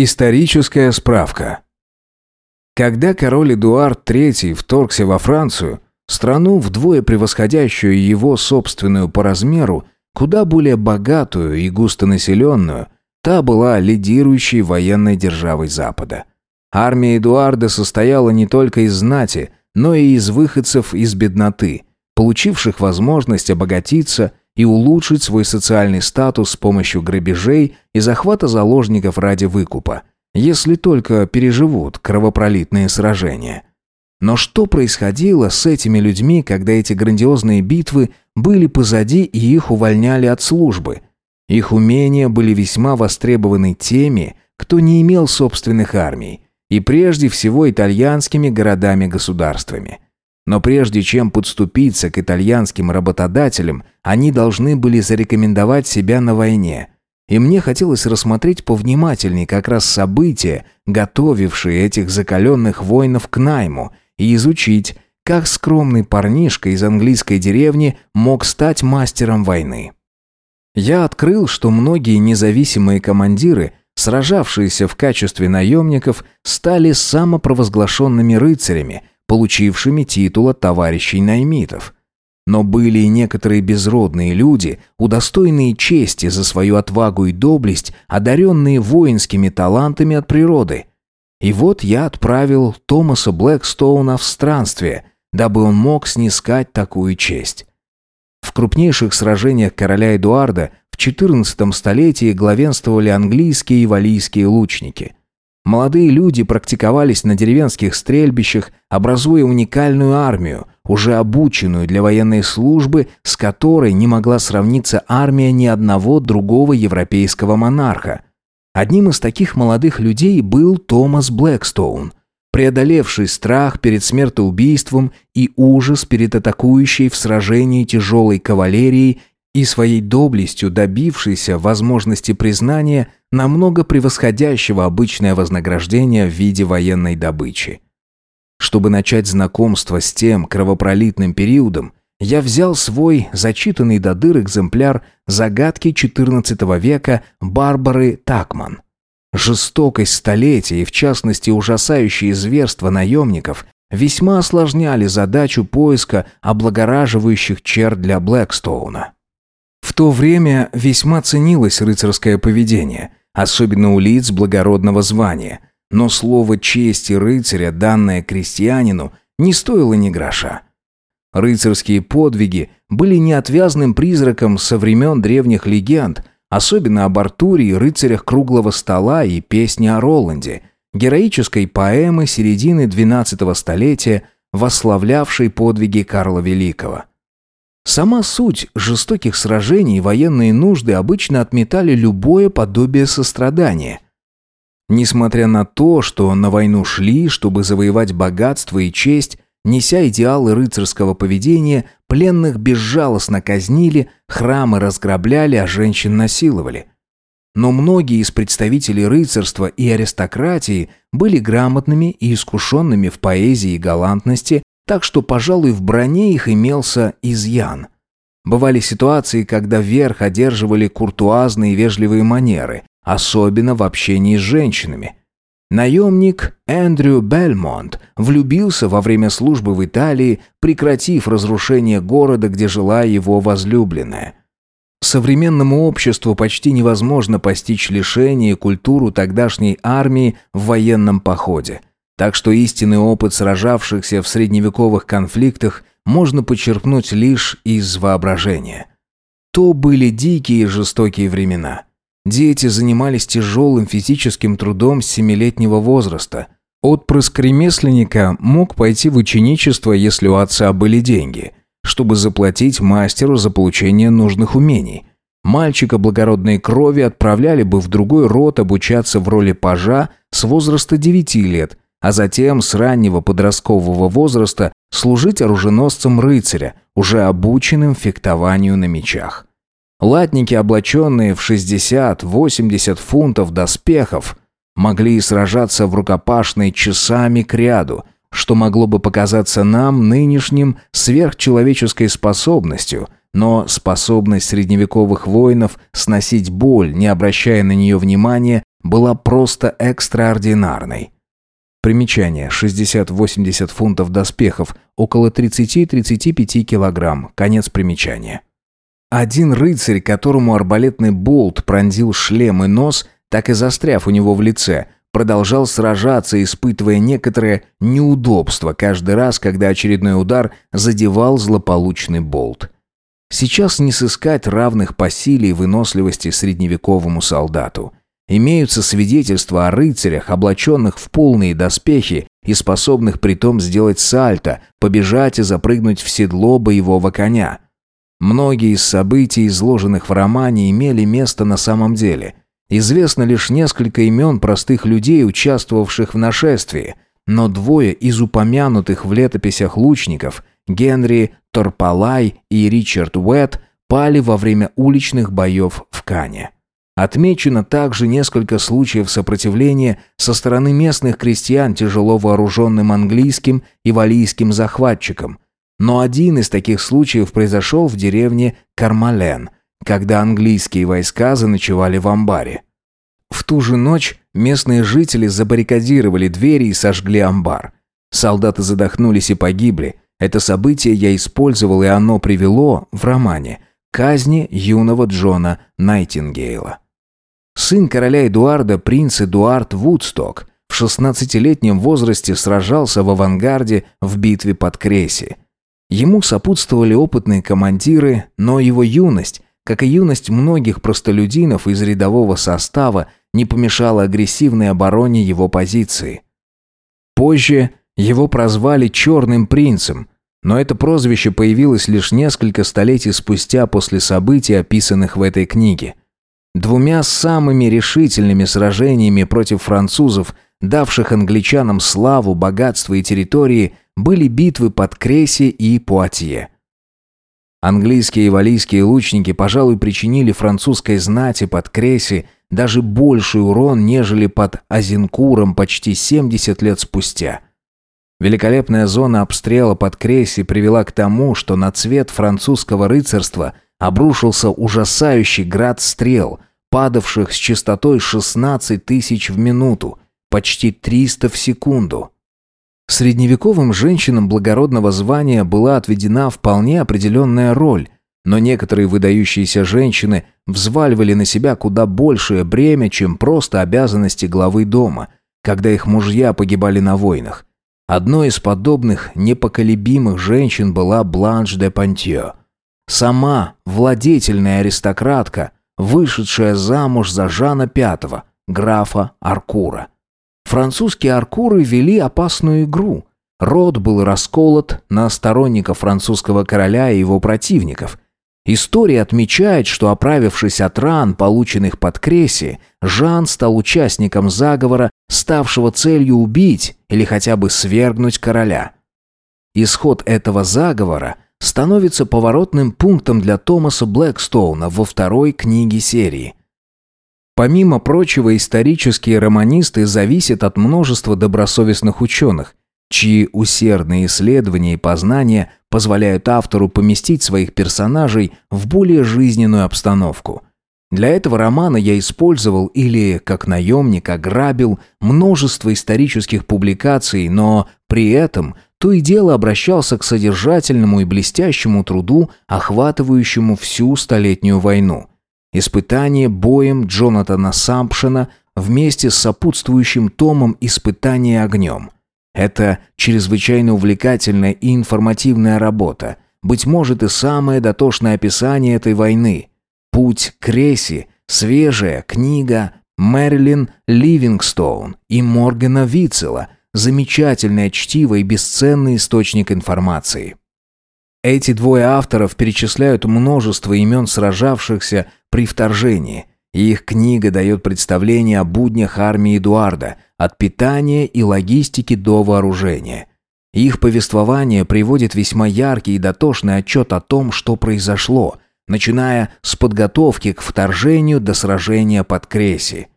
Историческая справка. Когда король Эдуард III вторгся во Францию, страну, вдвое превосходящую его собственную по размеру, куда более богатую и густонаселенную, та была лидирующей военной державой Запада. Армия Эдуарда состояла не только из знати, но и из выходцев из бедноты, получивших возможность обогатиться и улучшить свой социальный статус с помощью грабежей и захвата заложников ради выкупа, если только переживут кровопролитные сражения. Но что происходило с этими людьми, когда эти грандиозные битвы были позади и их увольняли от службы? Их умения были весьма востребованы теми, кто не имел собственных армий, и прежде всего итальянскими городами-государствами – но прежде чем подступиться к итальянским работодателям, они должны были зарекомендовать себя на войне. И мне хотелось рассмотреть повнимательней как раз события, готовившие этих закаленных воинов к найму, и изучить, как скромный парнишка из английской деревни мог стать мастером войны. Я открыл, что многие независимые командиры, сражавшиеся в качестве наемников, стали самопровозглашенными рыцарями – получившими титула товарищей наймитов. Но были и некоторые безродные люди, удостоенные чести за свою отвагу и доблесть, одаренные воинскими талантами от природы. И вот я отправил Томаса Блэкстоуна в странствие, дабы он мог снискать такую честь. В крупнейших сражениях короля Эдуарда в XIV столетии главенствовали английские и валийские лучники. Молодые люди практиковались на деревенских стрельбищах, образуя уникальную армию, уже обученную для военной службы, с которой не могла сравниться армия ни одного другого европейского монарха. Одним из таких молодых людей был Томас Блэкстоун, преодолевший страх перед смертоубийством и ужас перед атакующей в сражении тяжелой кавалерией и своей доблестью добившийся возможности признания намного превосходящего обычное вознаграждение в виде военной добычи. Чтобы начать знакомство с тем кровопролитным периодом, я взял свой зачитанный до дыр экземпляр «Загадки XIV века» Барбары Такман. Жестокость столетия и, в частности, ужасающие зверства наемников весьма осложняли задачу поиска облагораживающих черт для Блэкстоуна. В то время весьма ценилось рыцарское поведение, особенно у лиц благородного звания, но слово чести рыцаря, данное крестьянину, не стоило ни гроша. Рыцарские подвиги были неотвязным призраком со времен древних легенд, особенно об Артуре и рыцарях круглого стола и песни о Роланде, героической поэмы середины XII столетия, восславлявшей подвиги Карла Великого. Сама суть жестоких сражений и военные нужды обычно отметали любое подобие сострадания. Несмотря на то, что на войну шли, чтобы завоевать богатство и честь, неся идеалы рыцарского поведения, пленных безжалостно казнили, храмы разграбляли, а женщин насиловали. Но многие из представителей рыцарства и аристократии были грамотными и искушенными в поэзии и галантности, так что, пожалуй, в броне их имелся изъян. Бывали ситуации, когда верх одерживали куртуазные и вежливые манеры, особенно в общении с женщинами. Наемник Эндрю Бельмонт влюбился во время службы в Италии, прекратив разрушение города, где жила его возлюбленная. Современному обществу почти невозможно постичь лишение и культуру тогдашней армии в военном походе – так что истинный опыт сражавшихся в средневековых конфликтах можно почерпнуть лишь из воображения. То были дикие и жестокие времена. Дети занимались тяжелым физическим трудом с семилетнего возраста. Отпрыск ремесленника мог пойти в ученичество, если у отца были деньги, чтобы заплатить мастеру за получение нужных умений. Мальчика благородной крови отправляли бы в другой род обучаться в роли пажа с возраста 9 лет – а затем с раннего подросткового возраста служить оруженосцем рыцаря, уже обученным фехтованию на мечах. Латники, облаченные в 60-80 фунтов доспехов, могли сражаться в рукопашной часами кряду, что могло бы показаться нам нынешним сверхчеловеческой способностью, но способность средневековых воинов сносить боль, не обращая на нее внимания, была просто экстраординарной. Примечание. 60-80 фунтов доспехов, около 30-35 килограмм. Конец примечания. Один рыцарь, которому арбалетный болт пронзил шлем и нос, так и застряв у него в лице, продолжал сражаться, испытывая некоторое неудобство каждый раз, когда очередной удар задевал злополучный болт. Сейчас не сыскать равных по силе и выносливости средневековому солдату. Имеются свидетельства о рыцарях, облаченных в полные доспехи и способных притом сделать сальто, побежать и запрыгнуть в седло боевого коня. Многие из событий, изложенных в романе, имели место на самом деле. Известно лишь несколько имен простых людей, участвовавших в нашествии, но двое из упомянутых в летописях лучников, Генри Торпалай и Ричард Уэтт, пали во время уличных боев в Кане. Отмечено также несколько случаев сопротивления со стороны местных крестьян тяжело вооруженным английским и валийским захватчикам. Но один из таких случаев произошел в деревне Кармален, когда английские войска заночевали в амбаре. В ту же ночь местные жители забаррикадировали двери и сожгли амбар. Солдаты задохнулись и погибли. Это событие я использовал, и оно привело, в романе, казни юного Джона Найтингейла. Сын короля Эдуарда, принц Эдуард Вудсток, в 16-летнем возрасте сражался в авангарде в битве под Креси. Ему сопутствовали опытные командиры, но его юность, как и юность многих простолюдинов из рядового состава, не помешала агрессивной обороне его позиции. Позже его прозвали «Черным принцем», но это прозвище появилось лишь несколько столетий спустя после событий, описанных в этой книге – Двумя самыми решительными сражениями против французов, давших англичанам славу, богатство и территории, были битвы под Креси и Пуатье. Английские и валийские лучники, пожалуй, причинили французской знати под Креси даже больший урон, нежели под Азинкуром почти 70 лет спустя. Великолепная зона обстрела под Креси привела к тому, что на цвет французского рыцарства – обрушился ужасающий град стрел, падавших с частотой 16 тысяч в минуту, почти 300 в секунду. Средневековым женщинам благородного звания была отведена вполне определенная роль, но некоторые выдающиеся женщины взваливали на себя куда большее бремя, чем просто обязанности главы дома, когда их мужья погибали на войнах. Одной из подобных непоколебимых женщин была Бланш де Пантье – Сама владетельная аристократка, вышедшая замуж за Жана V, графа Аркура. Французские Аркуры вели опасную игру. Род был расколот на сторонников французского короля и его противников. История отмечает, что оправившись от ран, полученных под Креси, Жан стал участником заговора, ставшего целью убить или хотя бы свергнуть короля. Исход этого заговора – становится поворотным пунктом для Томаса Блэкстоуна во второй книге серии. Помимо прочего, исторические романисты зависят от множества добросовестных ученых, чьи усердные исследования и познания позволяют автору поместить своих персонажей в более жизненную обстановку. Для этого романа я использовал или, как наемник, ограбил множество исторических публикаций, но при этом – то и дело обращался к содержательному и блестящему труду, охватывающему всю Столетнюю войну. Испытание боем Джонатана Сампшена вместе с сопутствующим томом «Испытание огнем». Это чрезвычайно увлекательная и информативная работа, быть может и самое дотошное описание этой войны. «Путь к Реси», свежая книга Мэрилин Ливингстоун и Моргана Вицела – замечательное чтиво и бесценный источник информации. Эти двое авторов перечисляют множество имен сражавшихся при вторжении, и их книга дает представление о буднях армии Эдуарда, от питания и логистики до вооружения. Их повествование приводит весьма яркий и дотошный отчет о том, что произошло, начиная с подготовки к вторжению до сражения под Креси.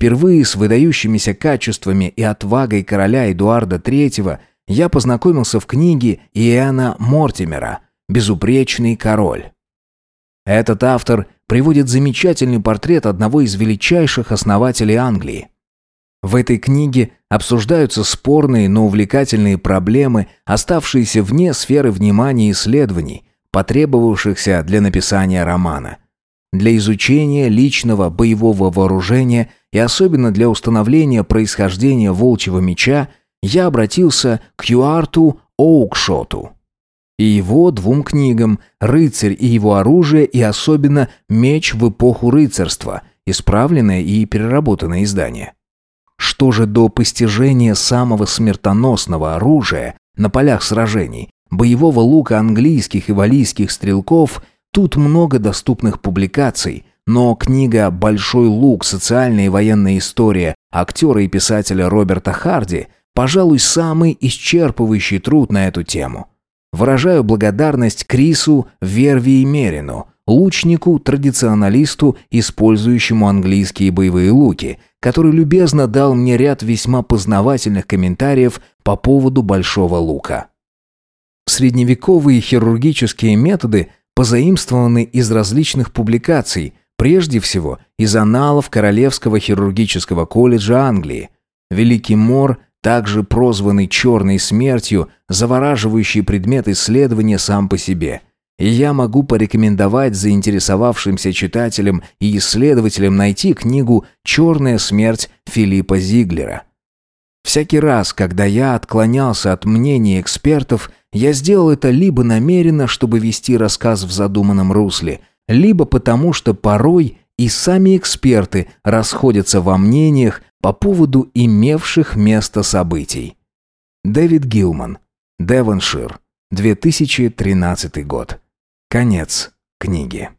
Впервые с выдающимися качествами и отвагой короля Эдуарда III я познакомился в книге Иэна Мортимера «Безупречный король». Этот автор приводит замечательный портрет одного из величайших основателей Англии. В этой книге обсуждаются спорные, но увлекательные проблемы, оставшиеся вне сферы внимания исследований, потребовавшихся для написания романа. Для изучения личного боевого вооружения и особенно для установления происхождения волчьего меча я обратился к Юарту Оукшоту и его двум книгам «Рыцарь и его оружие» и особенно «Меч в эпоху рыцарства», исправленное и переработанное издание. Что же до постижения самого смертоносного оружия на полях сражений, боевого лука английских и валийских стрелков, тут много доступных публикаций, но книга «Большой лук. Социальная и военная история» актера и писателя Роберта Харди, пожалуй, самый исчерпывающий труд на эту тему. Выражаю благодарность Крису Верви и Мерину, лучнику-традиционалисту, использующему английские боевые луки, который любезно дал мне ряд весьма познавательных комментариев по поводу большого лука. Средневековые хирургические методы позаимствованы из различных публикаций, прежде всего из аналов Королевского хирургического колледжа Англии. Великий Мор – также прозванный «черной смертью», завораживающий предмет исследования сам по себе. И я могу порекомендовать заинтересовавшимся читателям и исследователям найти книгу «Черная смерть» Филиппа Зиглера. Всякий раз, когда я отклонялся от мнений экспертов, я сделал это либо намеренно, чтобы вести рассказ в задуманном русле, либо потому, что порой и сами эксперты расходятся во мнениях по поводу имевших место событий. Дэвид Гилман. Девоншир. 2013 год. Конец книги.